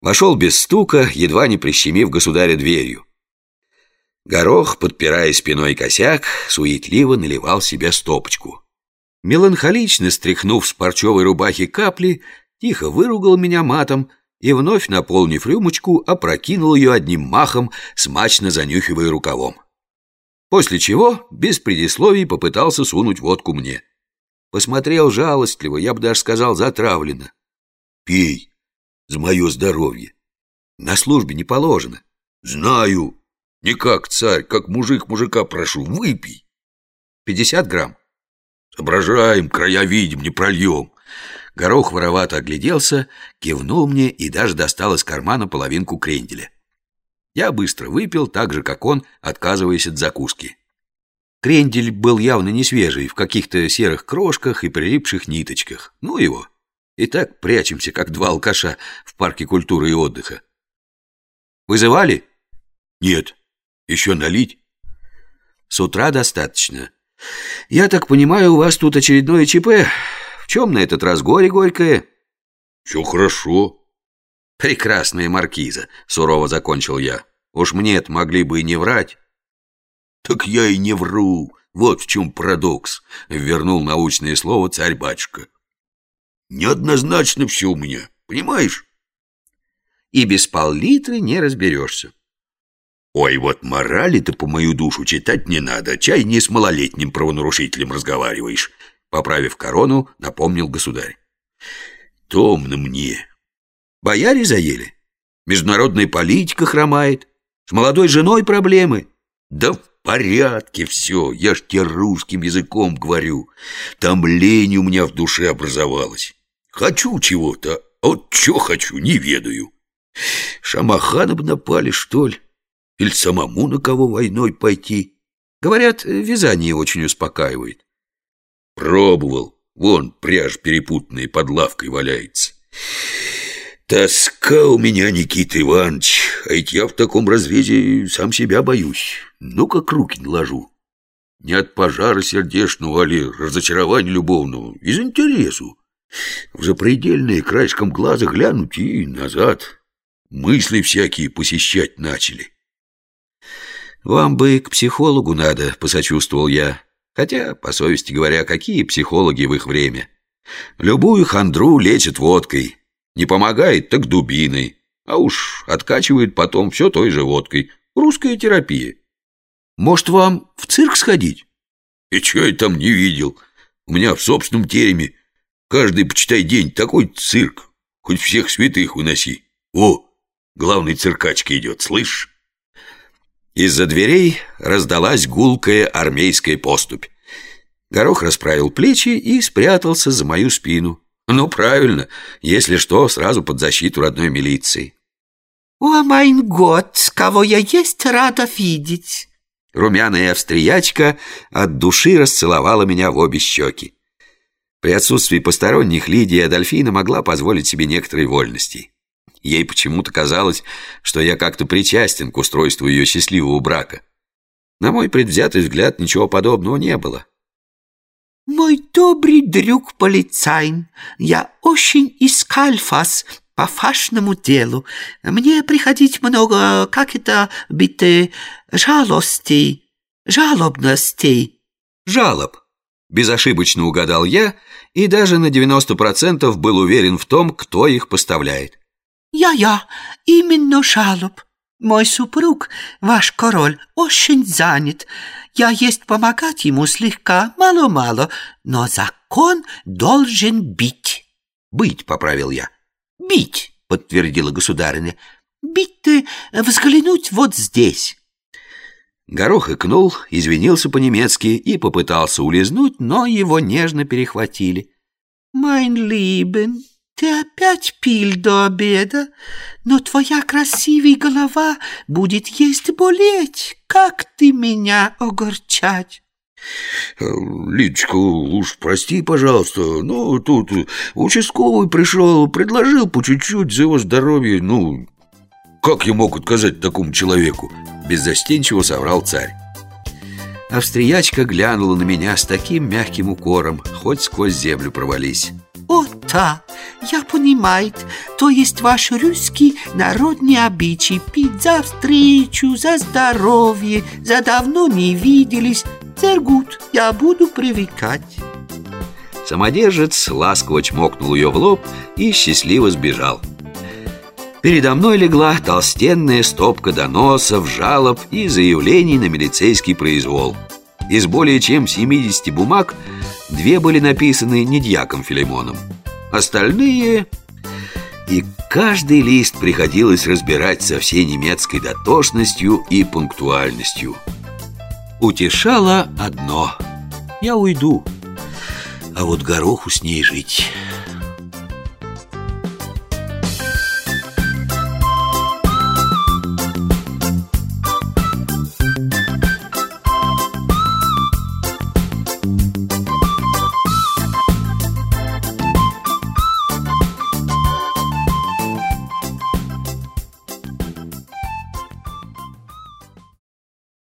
Вошел без стука, едва не прищемив государя дверью. Горох, подпирая спиной косяк, суетливо наливал себе стопочку. Меланхолично стряхнув с парчевой рубахи капли, тихо выругал меня матом и, вновь наполнив рюмочку, опрокинул ее одним махом, смачно занюхивая рукавом. После чего, без предисловий, попытался сунуть водку мне. Посмотрел жалостливо, я бы даже сказал затравленно. «Пей, за мое здоровье. На службе не положено». «Знаю. Не как царь, как мужик мужика прошу. Выпей». «Пятьдесят грамм». «Соображаем, края видим, не прольем». Горох воровато огляделся, кивнул мне и даже достал из кармана половинку кренделя. Я быстро выпил, так же, как он, отказываясь от закуски. Крендель был явно не свежий, в каких-то серых крошках и прилипших ниточках. Ну его. И так прячемся, как два алкаша в парке культуры и отдыха. Вызывали? Нет. Еще налить? С утра достаточно. Я так понимаю, у вас тут очередное ЧП? чем на этот раз горе горькое?» «Все хорошо». «Прекрасная маркиза», — сурово закончил я. «Уж мне-то могли бы и не врать». «Так я и не вру. Вот в чем парадокс», — вернул научное слово царь-батюшка. «Неоднозначно все у меня, понимаешь?» «И без пол-литра не разберешься». «Ой, вот морали-то по мою душу читать не надо. Чай не с малолетним правонарушителем разговариваешь. Поправив корону, напомнил государь. Томно мне. Бояре заели? Международная политика хромает? С молодой женой проблемы? Да в порядке все, я ж тебе русским языком говорю. Там лень у меня в душе образовалась. Хочу чего-то, а что хочу, не ведаю. Шамахана бы напали, что ли? Или самому на кого войной пойти? Говорят, вязание очень успокаивает. Пробовал. Вон пряжь перепутанная под лавкой валяется. Тоска у меня, Никита Иванович, а ведь я в таком разрезе сам себя боюсь. Ну, как руки наложу. Не от пожара сердечного, али разочарования любовного, из интересу. В запредельные краешком глаза глянуть и назад. Мысли всякие посещать начали. «Вам бы к психологу надо», — посочувствовал я. Хотя, по совести говоря, какие психологи в их время? Любую хандру лечат водкой. Не помогает, так дубиной. А уж откачивает потом все той же водкой. Русская терапия. Может, вам в цирк сходить? И что я там не видел? У меня в собственном тереме каждый, почитай, день такой цирк. Хоть всех святых выноси. О, главный циркачка идет, слышишь? Из-за дверей раздалась гулкая армейская поступь. Горох расправил плечи и спрятался за мою спину. Ну, правильно, если что, сразу под защиту родной милиции. «О, майн год, кого я есть рада видеть!» Румяная австриячка от души расцеловала меня в обе щеки. При отсутствии посторонних Лидия Адольфина могла позволить себе некоторые вольности. Ей почему-то казалось, что я как-то причастен к устройству ее счастливого брака. На мой предвзятый взгляд ничего подобного не было. «Мой добрый друг полицайн, я очень искал вас по фашному делу. Мне приходить много, как это, бите, жалостей, жалобностей». «Жалоб», — безошибочно угадал я и даже на 90% был уверен в том, кто их поставляет. «Я-я, именно жалоб. Мой супруг, ваш король, очень занят. Я есть помогать ему слегка, мало-мало, но закон должен бить». «Быть», — поправил я. «Бить», — подтвердила государыня. «Бить-то взглянуть вот здесь». Горох икнул, извинился по-немецки и попытался улизнуть, но его нежно перехватили. «Майн либен, ты опять пил до обеда, но твоя красивая голова будет есть болеть. Как ты меня огорчать? Лидочка, уж прости, пожалуйста, но тут участковый пришел, предложил по чуть-чуть за его здоровье. Ну, как я мог отказать такому человеку? Беззастенчиво соврал царь. Австриячка глянула на меня с таким мягким укором, хоть сквозь землю провались. О, так, я понимаю, то есть ваш русский народный обычай Пить за встречу, за здоровье, за давно не виделись Зергут, я буду привыкать Самодержец ласково чмокнул ее в лоб и счастливо сбежал Передо мной легла толстенная стопка доносов, жалоб и заявлений на милицейский произвол. Из более чем 70 бумаг Две были написаны не дьяком Филимоном. Остальные... И каждый лист приходилось разбирать со всей немецкой дотошностью и пунктуальностью. Утешало одно Я уйду А вот гороху с ней жить